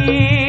mí.